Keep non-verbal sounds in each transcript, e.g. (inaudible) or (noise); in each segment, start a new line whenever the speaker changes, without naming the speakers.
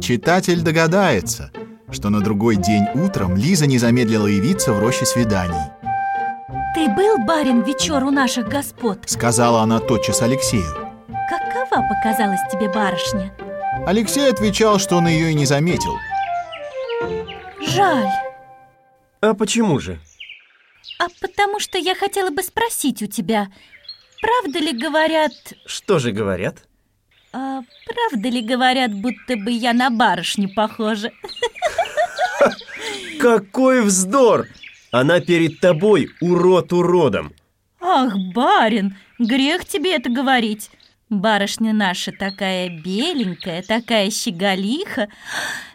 Читатель догадается, что на другой день утром Лиза не замедлила явиться в роще свиданий.
Ты был, барин, вечер у наших господ?
Сказала она тотчас Алексею.
Какова показалась тебе барышня?
Алексей отвечал, что он ее и не заметил.
Жаль.
А почему же?
А потому что я хотела бы спросить у тебя, правда ли говорят...
Что же говорят?
А, правда ли говорят, будто бы я на барышню похожа? (laughs)
Какой вздор! Она перед тобой урод уродом.
Ах, барин, грех тебе это говорить. Барышня наша такая беленькая, такая щеголиха.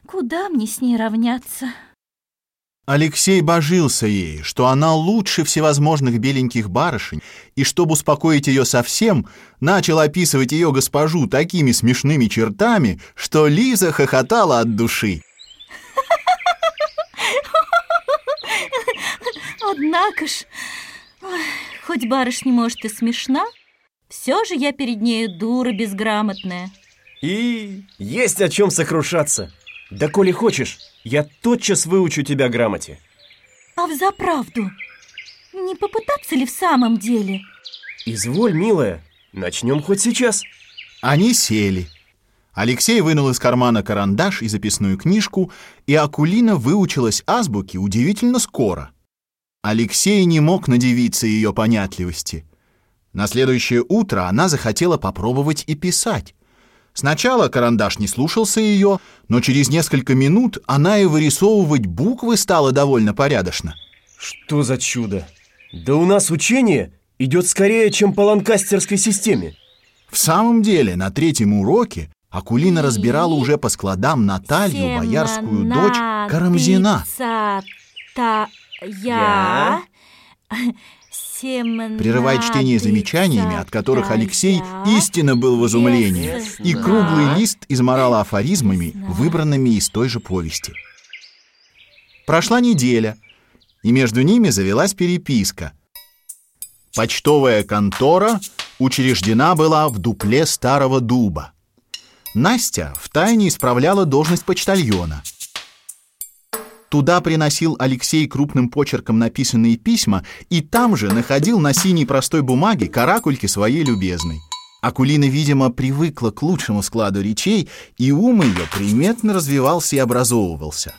Куда мне с ней равняться?
Алексей божился ей, что она лучше всевозможных беленьких барышень, и чтобы успокоить ее совсем, начал описывать ее госпожу такими смешными чертами, что Лиза хохотала от души.
Однако ж, ой, хоть барышня, может, и смешна, все же я перед нею дура безграмотная.
И есть о чем сокрушаться. Да коли хочешь, я тотчас выучу тебя грамоте.
А взаправду, не попытаться ли в самом деле?
Изволь, милая, начнем хоть сейчас.
Они сели. Алексей вынул из кармана карандаш и записную книжку, и Акулина выучилась азбуке удивительно скоро. Алексей не мог надевиться ее понятливости. На следующее утро она захотела попробовать и писать. Сначала карандаш не слушался ее, но через несколько минут она и вырисовывать буквы стала довольно порядочно.
Что за чудо? Да у нас учение идет скорее, чем по ланкастерской системе.
В самом деле, на третьем уроке Акулина разбирала уже по складам Наталью, боярскую дочь Карамзина.
Я... (laughs)
прерывает чтение замечаниями, от которых Алексей истинно был в изумлении, и круглый лист изморала афоризмами, выбранными из той же повести. Прошла неделя, и между ними завелась переписка. Почтовая контора учреждена была в дупле старого дуба. Настя втайне исправляла должность почтальона – Туда приносил Алексей крупным почерком написанные письма и там же находил на синей простой бумаге каракульки своей любезной. Акулина, видимо, привыкла к лучшему складу речей, и ум ее приметно развивался и образовывался.